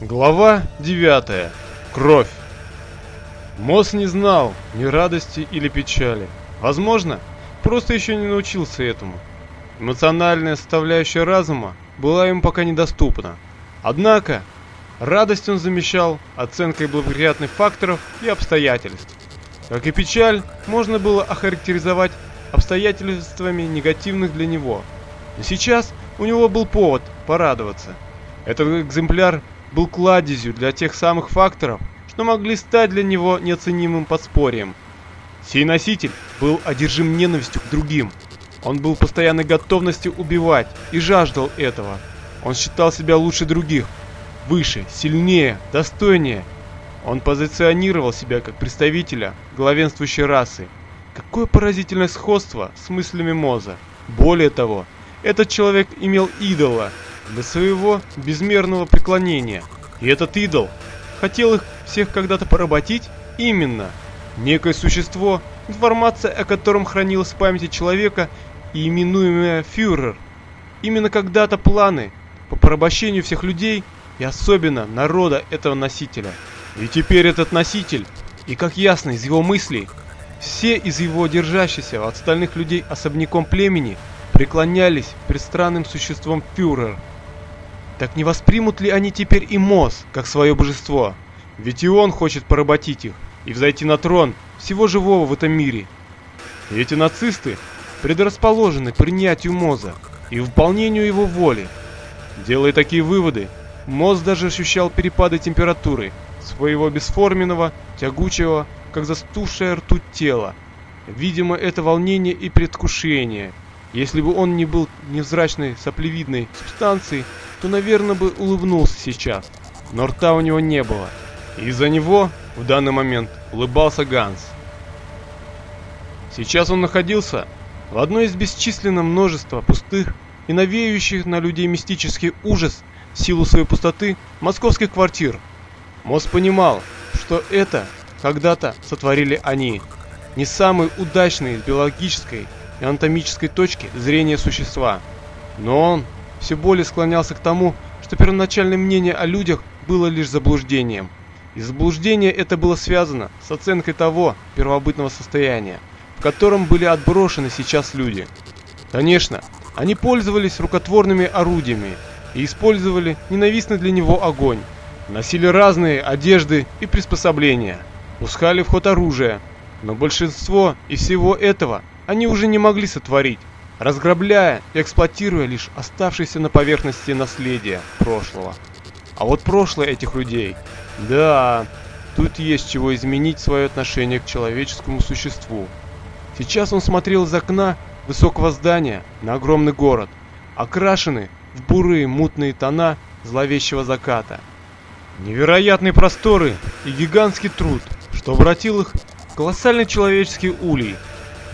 Глава 9. Кровь. Мосс не знал ни радости или печали. Возможно, просто еще не научился этому. Эмоциональная составляющая разума была ему пока недоступна. Однако, радость он замещал оценкой благоприятных факторов и обстоятельств. Как и печаль, можно было охарактеризовать обстоятельствами негативных для него. Но сейчас у него был повод порадоваться. Этот экземпляр был кладезью для тех самых факторов, что могли стать для него неоценимым подспорьем. Сей носитель был одержим ненавистью к другим. Он был постоянной готовности убивать и жаждал этого. Он считал себя лучше других, выше, сильнее, достойнее. Он позиционировал себя как представителя главенствующей расы. Какое поразительное сходство с мыслями Моза. Более того, этот человек имел идола – до своего безмерного преклонения. И этот идол хотел их всех когда-то поработить? Именно. Некое существо, информация о котором хранилась в памяти человека и именуемое фюрер. Именно когда-то планы по порабощению всех людей и особенно народа этого носителя. И теперь этот носитель, и как ясно из его мыслей, все из его держащихся от остальных людей особняком племени преклонялись перед странным существом фюрер. Так не воспримут ли они теперь и Мос, как свое божество? Ведь и он хочет поработить их и взойти на трон всего живого в этом мире. И эти нацисты предрасположены к принятию Моза и выполнению его воли. Делая такие выводы, Моз даже ощущал перепады температуры своего бесформенного, тягучего, как застывшая ртуть тела. Видимо, это волнение и предвкушение. Если бы он не был невзрачной соплевидной субстанцией, то, наверное, бы улыбнулся сейчас. Но рта у него не было. Из-за него в данный момент улыбался Ганс. Сейчас он находился в одной из бесчисленного множества пустых и навеющих на людей мистический ужас в силу своей пустоты московских квартир. Мозг понимал, что это когда-то сотворили они, не самые удачные с биологической и анатомической точки зрения существа. Но он все более склонялся к тому, что первоначальное мнение о людях было лишь заблуждением. И заблуждение это было связано с оценкой того первобытного состояния, в котором были отброшены сейчас люди. Конечно, они пользовались рукотворными орудиями и использовали ненавистный для него огонь, носили разные одежды и приспособления, пускали в ход оружие, но большинство из всего этого они уже не могли сотворить, разграбляя и эксплуатируя лишь оставшееся на поверхности наследие прошлого. А вот прошлое этих людей, да, тут есть чего изменить свое отношение к человеческому существу. Сейчас он смотрел из окна высокого здания на огромный город, окрашенный в бурые мутные тона зловещего заката. Невероятные просторы и гигантский труд, что обратил их в колоссальный человеческий улей.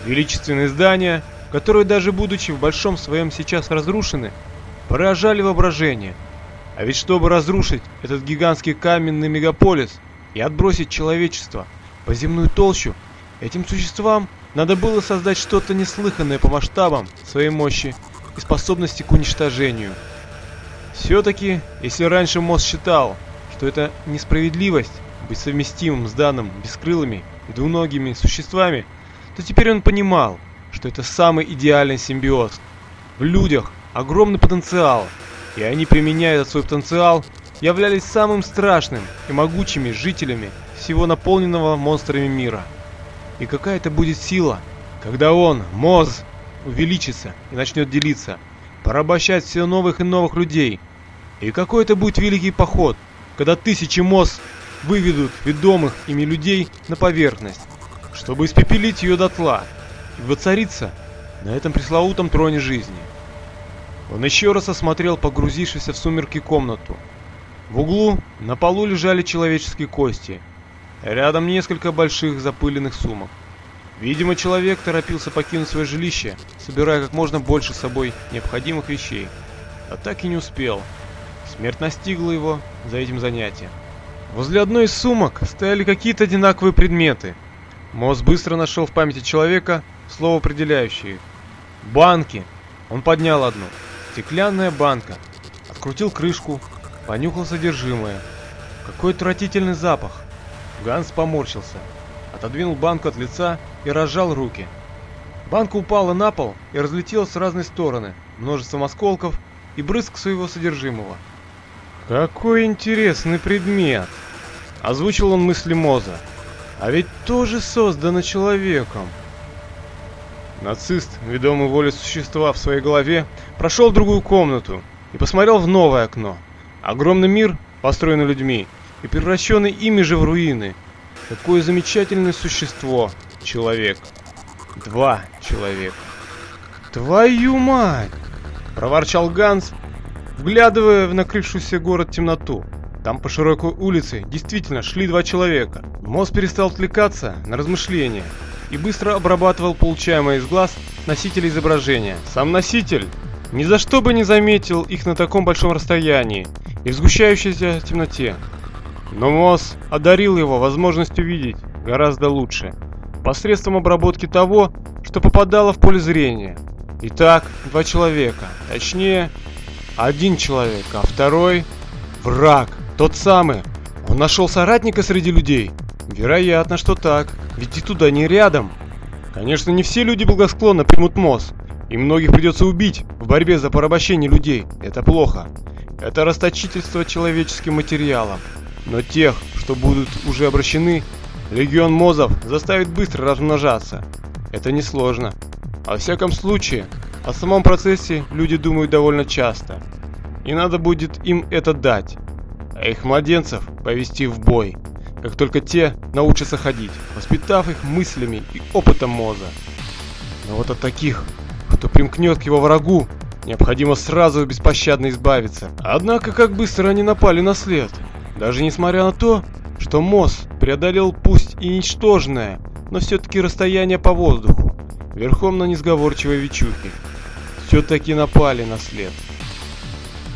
Величественные здания – которые даже будучи в большом своем сейчас разрушены, поражали воображение. А ведь чтобы разрушить этот гигантский каменный мегаполис и отбросить человечество по земную толщу, этим существам надо было создать что-то неслыханное по масштабам своей мощи и способности к уничтожению. Все-таки, если раньше Мосс считал, что это несправедливость быть совместимым с данным бескрылыми и двуногими существами, то теперь он понимал, что это самый идеальный симбиоз. В людях огромный потенциал, и они, применяя этот свой потенциал, являлись самым страшным и могучими жителями всего наполненного монстрами мира. И какая это будет сила, когда он, Моз, увеличится и начнет делиться, порабощать все новых и новых людей. И какой это будет великий поход, когда тысячи Моз выведут ведомых ими людей на поверхность, чтобы испепелить ее дотла и воцариться на этом пресловутом троне жизни. Он еще раз осмотрел погрузившуюся в сумерки комнату. В углу на полу лежали человеческие кости. Рядом несколько больших запыленных сумок. Видимо, человек торопился покинуть свое жилище, собирая как можно больше с собой необходимых вещей. А так и не успел. Смерть настигла его за этим занятием. Возле одной из сумок стояли какие-то одинаковые предметы. Мозг быстро нашел в памяти человека слово определяющее. Банки. Он поднял одну. Стеклянная банка. Открутил крышку. понюхал содержимое. Какой отвратительный запах. Ганс поморщился, отодвинул банку от лица и разжал руки. Банка упала на пол и разлетелась в разные стороны, множеством осколков и брызг своего содержимого. «Какой интересный предмет!» – озвучил он мысли Моза. «А ведь тоже создано человеком!» Нацист, ведомый волей существа в своей голове, прошел в другую комнату и посмотрел в новое окно. Огромный мир, построенный людьми и превращенный ими же в руины. Какое замечательное существо – человек. Два человека. «Твою мать!» – проворчал Ганс, вглядывая в накрывшуюся город темноту. Там по широкой улице действительно шли два человека. Мозг перестал отвлекаться на размышления и быстро обрабатывал получаемое из глаз носителя изображения. Сам носитель ни за что бы не заметил их на таком большом расстоянии и в сгущающейся темноте. Но Мосс одарил его возможностью видеть гораздо лучше, посредством обработки того, что попадало в поле зрения. Итак, два человека, точнее, один человек, а второй – враг, тот самый. Он нашел соратника среди людей? Вероятно, что так, ведь и туда не рядом. Конечно, не все люди благосклонно примут МОЗ, и многих придется убить в борьбе за порабощение людей. Это плохо. Это расточительство человеческим материалом. Но тех, что будут уже обращены, легион МОЗов заставит быстро размножаться. Это несложно. Во всяком случае, о самом процессе люди думают довольно часто. И надо будет им это дать. А их младенцев повести в бой как только те научатся ходить, воспитав их мыслями и опытом Моза. Но вот от таких, кто примкнет к его врагу, необходимо сразу беспощадно избавиться. Однако, как быстро они напали на след. Даже несмотря на то, что Моз преодолел пусть и ничтожное, но все-таки расстояние по воздуху, верхом на несговорчивой вечухе. Все-таки напали на след.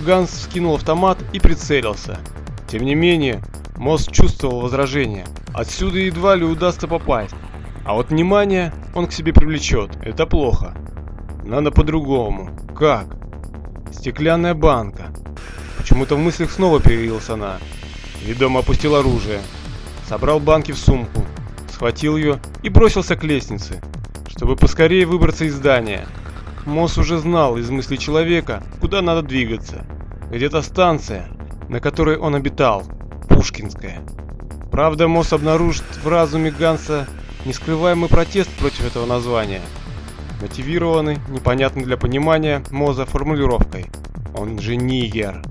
Ганс вскинул автомат и прицелился. Тем не менее, Мост чувствовал возражение. Отсюда едва ли удастся попасть. А вот внимание он к себе привлечет. Это плохо. Надо по-другому. Как? Стеклянная банка. Почему-то в мыслях снова появилась она. Ведомо опустил оружие. Собрал банки в сумку. Схватил ее и бросился к лестнице, чтобы поскорее выбраться из здания. Мосс уже знал из мыслей человека, куда надо двигаться. Где-то станция, на которой он обитал. Пушкинская. Правда, МОЗ обнаружит в разуме Ганса нескрываемый протест против этого названия, мотивированный, непонятный для понимания МОЗа формулировкой. Он же нигер.